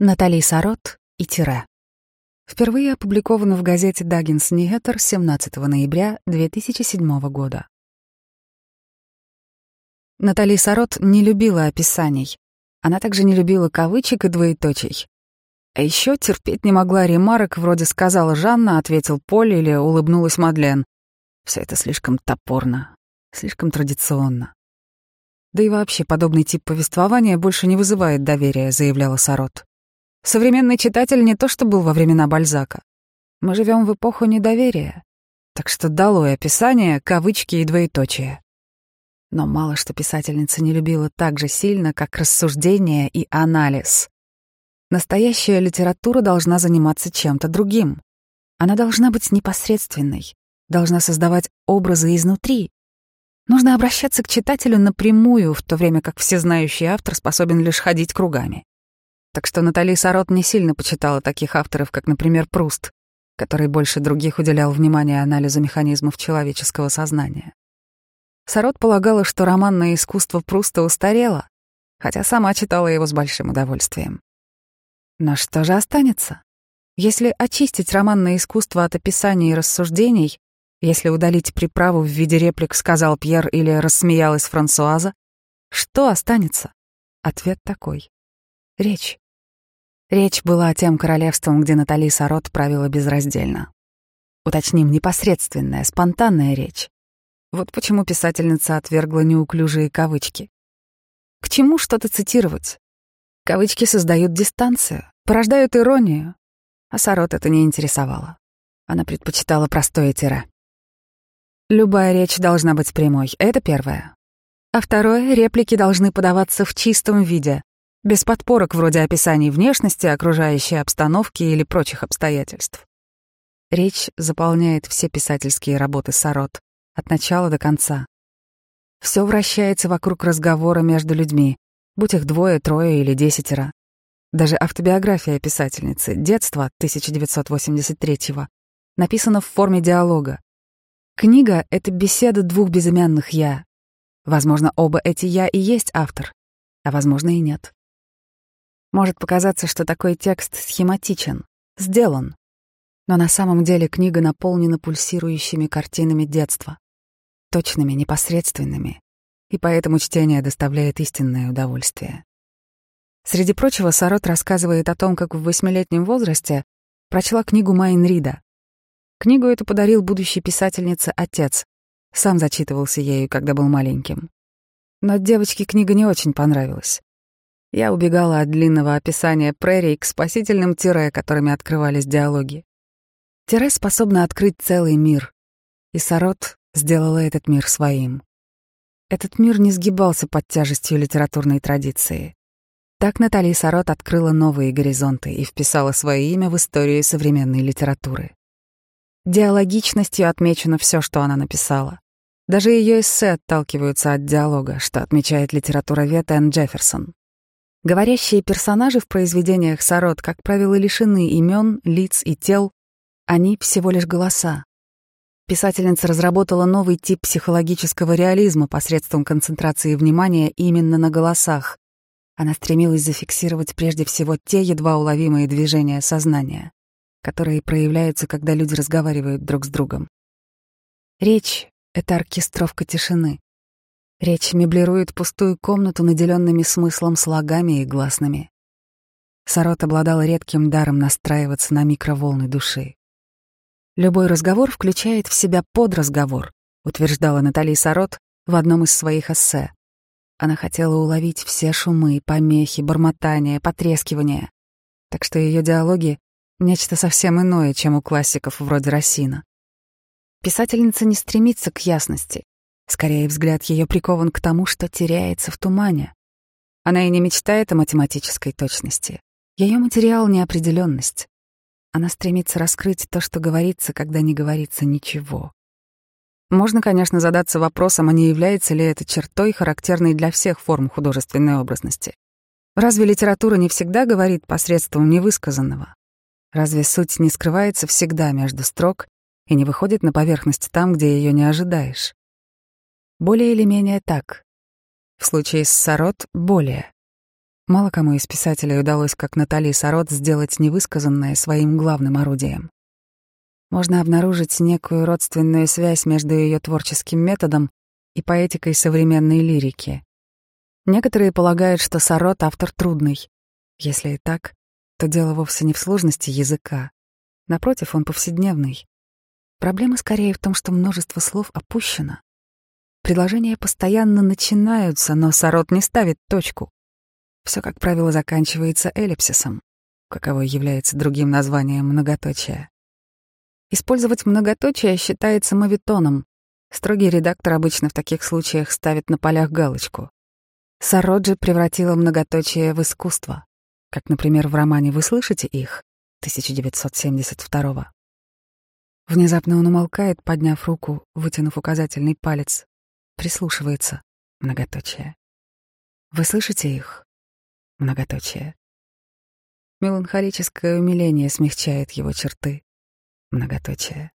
Натали Сарот и Тире. Впервые опубликовано в газете «Даггинс Нигетер» 17 ноября 2007 года. Натали Сарот не любила описаний. Она также не любила кавычек и двоеточий. А еще терпеть не могла ремарок вроде «сказала Жанна», «ответил Поль» или «улыбнулась Мадлен». Все это слишком топорно, слишком традиционно. Да и вообще подобный тип повествования больше не вызывает доверия, заявляла Сарот. Современный читатель не то что был во времена Бальзака. Мы живем в эпоху недоверия. Так что долой описание, кавычки и двоеточие. Но мало что писательница не любила так же сильно, как рассуждение и анализ. Настоящая литература должна заниматься чем-то другим. Она должна быть непосредственной, должна создавать образы изнутри. Нужно обращаться к читателю напрямую, в то время как всезнающий автор способен лишь ходить кругами. Так что Натали Сарот не сильно почитала таких авторов, как, например, Пруст, который больше других уделял внимание анализу механизмов человеческого сознания. Сарот полагала, что романное искусство Пруста устарело, хотя сама читала его с большим удовольствием. Но что же останется? Если очистить романное искусство от описаний и рассуждений, если удалить приправу в виде реплик «сказал Пьер» или «рассмеялась Франсуаза», что останется? Ответ такой. Речь. Речь была тем королевством, где Натали Сарот правила безраздельно. Уточним, непосредственная, спонтанная речь. Вот почему писательница отвергла неуклюжие кавычки. К чему что-то цитировать? Кавычки создают дистанцию, порождают иронию. А Сарот это не интересовало. Она предпочитала простое тире. Любая речь должна быть прямой, это первое. А второе — реплики должны подаваться в чистом виде, без подпорок вроде описаний внешности, окружающей обстановки или прочих обстоятельств. Речь заполняет все писательские работы Сарот, от начала до конца. Все вращается вокруг разговора между людьми, будь их двое, трое или десятеро. Даже автобиография писательницы «Детство» 1983-го написана в форме диалога. Книга — это беседа двух безымянных «я». Возможно, оба эти «я» и есть автор, а возможно и нет. Может показаться, что такой текст схематичен, сделан. Но на самом деле книга наполнена пульсирующими картинами детства, точными, непосредственными, и поэтому чтение доставляет истинное удовольствие. Среди прочего, Сарот рассказывает о том, как в восьмилетнем возрасте прочла книгу Майн Рида. Книгу эту подарил будущей писательнице отец. Сам зачитывался ею, когда был маленьким. Но девочке книга не очень понравилась. Я убегала от длинного описания прерий к спасительным тире, которыми открывались диалоги. Тире способна открыть целый мир, и Сарот сделала этот мир своим. Этот мир не сгибался под тяжестью литературной традиции. Так Натали Сарот открыла новые горизонты и вписала свое имя в историю современной литературы. Диалогичностью отмечено все, что она написала. Даже ее эссе отталкиваются от диалога, что отмечает литературовед Энн Джефферсон. Говорящие персонажи в произведениях Сарот, как правило, лишены имен, лиц и тел, они всего лишь голоса. Писательница разработала новый тип психологического реализма посредством концентрации внимания именно на голосах. Она стремилась зафиксировать прежде всего те едва уловимые движения сознания, которые проявляются, когда люди разговаривают друг с другом. Речь — это оркестровка тишины. Речь меблирует пустую комнату, наделенными смыслом слогами и гласными. Сарот обладал редким даром настраиваться на микроволны души. Любой разговор включает в себя подразговор, утверждала Натали Сарот в одном из своих эссе. Она хотела уловить все шумы, помехи, бормотания, потрескивания. Так что ее диалоги — нечто совсем иное, чем у классиков вроде Рассина. Писательница не стремится к ясности, Скорее, взгляд ее прикован к тому, что теряется в тумане. Она и не мечтает о математической точности. Ее материал — неопределенность. Она стремится раскрыть то, что говорится, когда не говорится ничего. Можно, конечно, задаться вопросом, а не является ли это чертой, характерной для всех форм художественной образности. Разве литература не всегда говорит посредством невысказанного? Разве суть не скрывается всегда между строк и не выходит на поверхность там, где ее не ожидаешь? Более или менее так. В случае с Сарот — более. Мало кому из писателей удалось, как Натали Сарот, сделать невысказанное своим главным орудием. Можно обнаружить некую родственную связь между ее творческим методом и поэтикой современной лирики. Некоторые полагают, что Сарот — автор трудный. Если и так, то дело вовсе не в сложности языка. Напротив, он повседневный. Проблема скорее в том, что множество слов опущено. Предложения постоянно начинаются, но Сарот не ставит точку. Все, как правило, заканчивается эллипсисом, каково является другим названием многоточия. Использовать многоточие считается мавитоном. Строгий редактор обычно в таких случаях ставит на полях галочку. Сароджи превратила многоточие в искусство, как, например, в романе «Вы слышите их» 1972 Внезапно он умолкает, подняв руку, вытянув указательный палец, прислушивается, многоточие. Вы слышите их? Многоточие. Меланхолическое умиление смягчает его черты. Многоточие.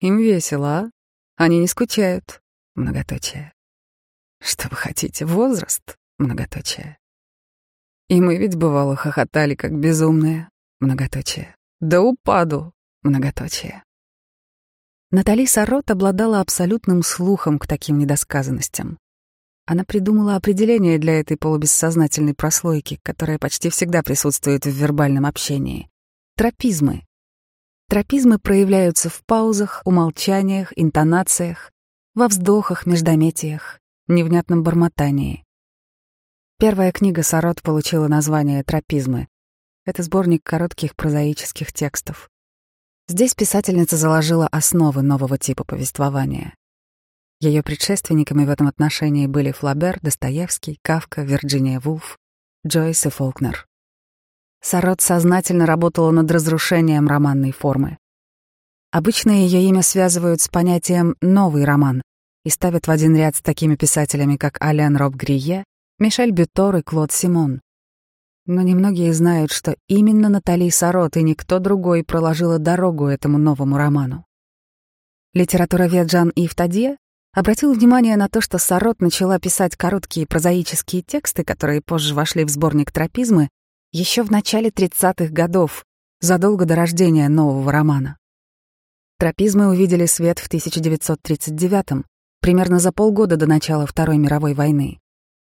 Им весело, а? Они не скучают. Многоточие. Что вы хотите? Возраст? Многоточие. И мы ведь бывало хохотали, как безумные. Многоточие. Да упаду. Многоточие. Натали Сарот обладала абсолютным слухом к таким недосказанностям. Она придумала определение для этой полубессознательной прослойки, которая почти всегда присутствует в вербальном общении. Тропизмы. Тропизмы проявляются в паузах, умолчаниях, интонациях, во вздохах, междометиях, невнятном бормотании. Первая книга Сарот получила название «Тропизмы». Это сборник коротких прозаических текстов. Здесь писательница заложила основы нового типа повествования. Ее предшественниками в этом отношении были Флабер, Достоевский, Кавка, Вирджиния Вулф, Джойс и Фолкнер. Сарот сознательно работала над разрушением романной формы. Обычно ее имя связывают с понятием «новый роман» и ставят в один ряд с такими писателями, как Ален Роб Грие, Мишель Бютор и Клод Симон. Но немногие знают, что именно Натали Сарот и никто другой проложила дорогу этому новому роману. Литературовед Жан Ив Тадье обратил внимание на то, что Сарот начала писать короткие прозаические тексты, которые позже вошли в сборник «Тропизмы», еще в начале 30-х годов, задолго до рождения нового романа. Тропизмы увидели свет в 1939-м, примерно за полгода до начала Второй мировой войны.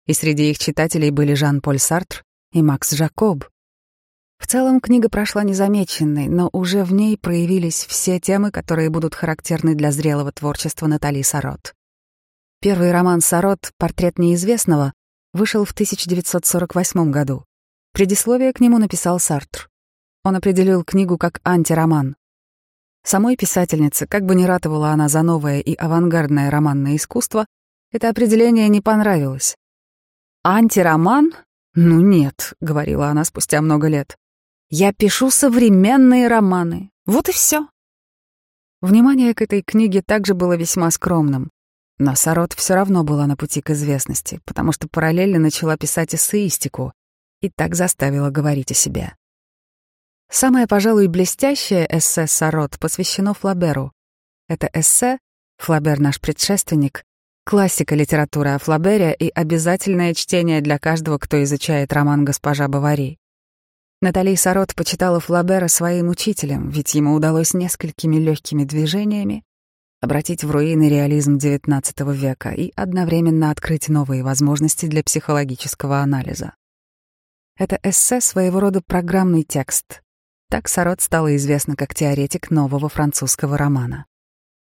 И среди их читателей были Жан-Поль Сартр и Макс Жакоб. В целом книга прошла незамеченной, но уже в ней проявились все темы, которые будут характерны для зрелого творчества Натали Сарот. Первый роман Сарот «Портрет неизвестного» вышел в 1948 году. Предисловие к нему написал Сартр. Он определил книгу как антироман. Самой писательнице, как бы ни ратовала она за новое и авангардное романное искусство, это определение не понравилось. «Антироман? Ну нет», — говорила она спустя много лет. «Я пишу современные романы. Вот и все». Внимание к этой книге также было весьма скромным. Но Сарот все равно была на пути к известности, потому что параллельно начала писать эссеистику, и так заставила говорить о себе. Самое, пожалуй, блестящее эссе Сарот посвящено Флоберу. Это эссе «Флобер наш предшественник», классика литературы о Флобере и обязательное чтение для каждого, кто изучает роман «Госпожа Бовари». Натали Сарот почитала Флобера своим учителем, ведь ему удалось несколькими легкими движениями обратить в руины реализм XIX века и одновременно открыть новые возможности для психологического анализа. Это эссе своего рода программный текст. Так Сарот стала известна как теоретик нового французского романа.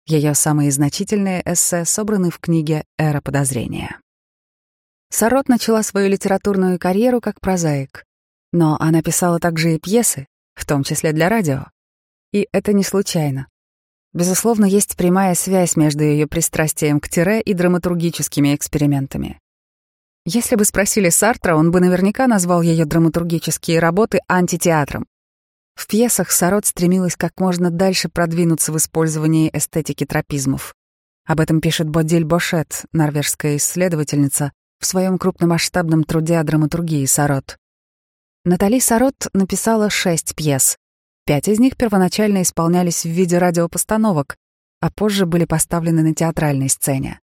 Ее самые значительные эссе собраны в книге «Эра подозрения». Сарот начала свою литературную карьеру как прозаик, но она писала также и пьесы, в том числе для радио. И это не случайно. Безусловно, есть прямая связь между ее пристрастием к тире и драматургическими экспериментами. Если бы спросили Сартра, он бы наверняка назвал ее драматургические работы антитеатром. В пьесах Сарот стремилась как можно дальше продвинуться в использовании эстетики тропизмов. Об этом пишет Бодиль Бошет, норвежская исследовательница, в своем крупномасштабном труде о драматургии Сарот. Натали Сарот написала шесть пьес. Пять из них первоначально исполнялись в виде радиопостановок, а позже были поставлены на театральной сцене.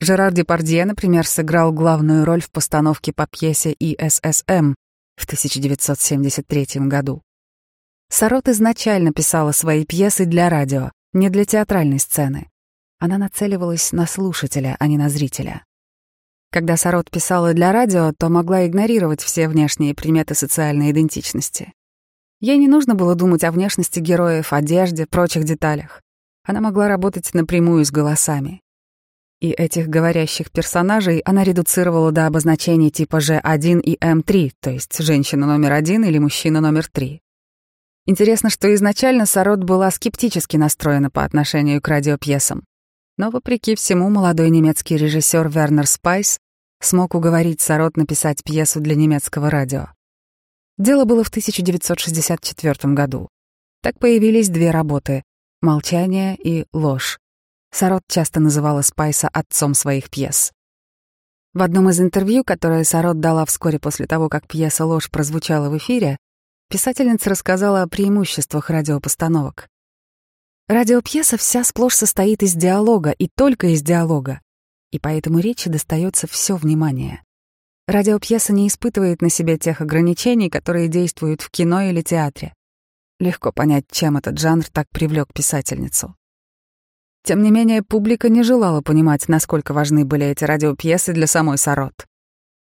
Жерар Депардье, например, сыграл главную роль в постановке по пьесе «ИССМ» в 1973 году. Сарот изначально писала свои пьесы для радио, не для театральной сцены. Она нацеливалась на слушателя, а не на зрителя. Когда Сарот писала для радио, то могла игнорировать все внешние приметы социальной идентичности. Ей не нужно было думать о внешности героев, одежде, прочих деталях. Она могла работать напрямую с голосами. И этих говорящих персонажей она редуцировала до обозначений типа Ж1 и М3, то есть женщина номер один или мужчина номер три. Интересно, что изначально Сарот была скептически настроена по отношению к радиопьесам. Но, вопреки всему, молодой немецкий режиссер Вернер Спайс смог уговорить Сарот написать пьесу для немецкого радио. Дело было в 1964 году. Так появились две работы — «Молчание» и «Ложь». Сарот часто называла Спайса отцом своих пьес. В одном из интервью, которое Сарот дала вскоре после того, как пьеса «Ложь» прозвучала в эфире, писательница рассказала о преимуществах радиопостановок. Радиопьеса вся сплошь состоит из диалога и только из диалога, и поэтому речи достается все внимание. Радиопьеса не испытывает на себе тех ограничений, которые действуют в кино или театре. Легко понять, чем этот жанр так привлек писательницу. Тем не менее, публика не желала понимать, насколько важны были эти радиопьесы для самой Сарот.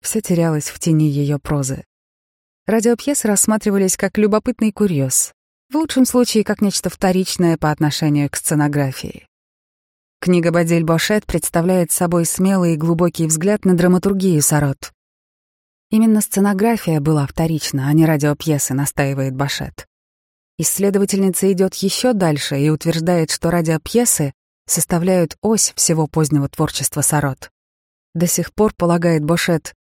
Все терялось в тени ее прозы. Радиопьесы рассматривались как любопытный курьез, в лучшем случае как нечто вторичное по отношению к сценографии. Книга Бадель Бошет представляет собой смелый и глубокий взгляд на драматургию Сарот. Именно сценография была вторична, а не радиопьесы, настаивает Башет. Исследовательница идет еще дальше и утверждает, что радиопьесы составляют ось всего позднего творчества Сарот. До сих пор, полагает Бошет,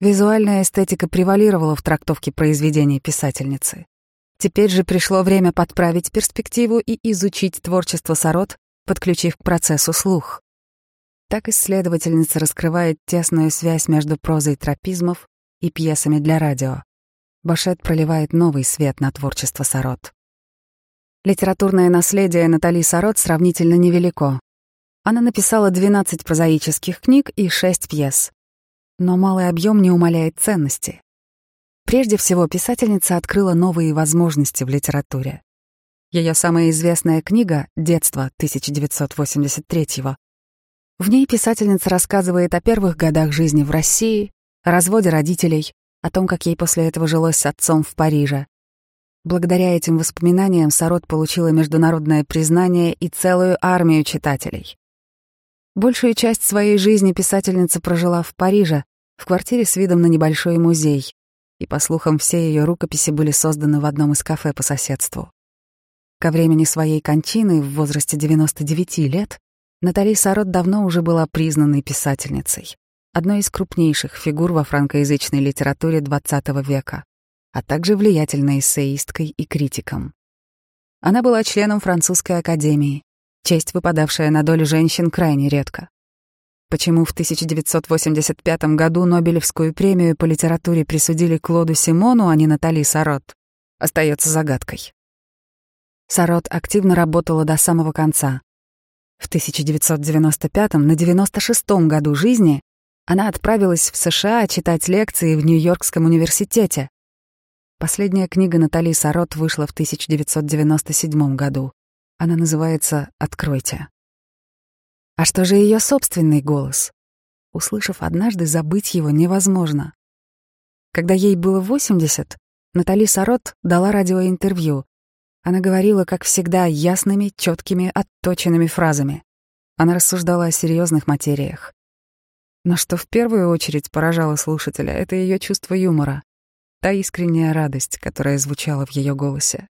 визуальная эстетика превалировала в трактовке произведений писательницы. Теперь же пришло время подправить перспективу и изучить творчество Сарот, подключив к процессу слух. Так исследовательница раскрывает тесную связь между прозой тропизмов и пьесами для радио. Башет проливает новый свет на творчество Сарот. Литературное наследие Натали Сарот сравнительно невелико. Она написала 12 прозаических книг и 6 пьес. Но малый объем не умаляет ценности. Прежде всего, писательница открыла новые возможности в литературе. Ее самая известная книга «Детство» 1983-го. В ней писательница рассказывает о первых годах жизни в России, о разводе родителей, о том, как ей после этого жилось с отцом в Париже. Благодаря этим воспоминаниям Сарот получила международное признание и целую армию читателей. Большую часть своей жизни писательница прожила в Париже, в квартире с видом на небольшой музей, и, по слухам, все ее рукописи были созданы в одном из кафе по соседству. Ко времени своей кончины в возрасте 99 лет Натали Сарот давно уже была признанной писательницей, одной из крупнейших фигур во франкоязычной литературе XX века, а также влиятельной эссеисткой и критиком. Она была членом французской академии, честь, выпадавшая на долю женщин, крайне редко. Почему в 1985 году Нобелевскую премию по литературе присудили Клоду Симону, а не Натали Сарот, остается загадкой. Сарот активно работала до самого конца. В 1995 на 96-м году жизни она отправилась в США читать лекции в Нью-Йоркском университете. Последняя книга Натали Сарот вышла в 1997 году. Она называется «Откройте». А что же ее собственный голос? Услышав однажды, забыть его невозможно. Когда ей было 80, Натали Сарот дала радиоинтервью. Она говорила, как всегда, ясными, четкими, отточенными фразами. Она рассуждала о серьезных материях. Но что в первую очередь поражало слушателя, это ее чувство юмора, та искренняя радость, которая звучала в ее голосе.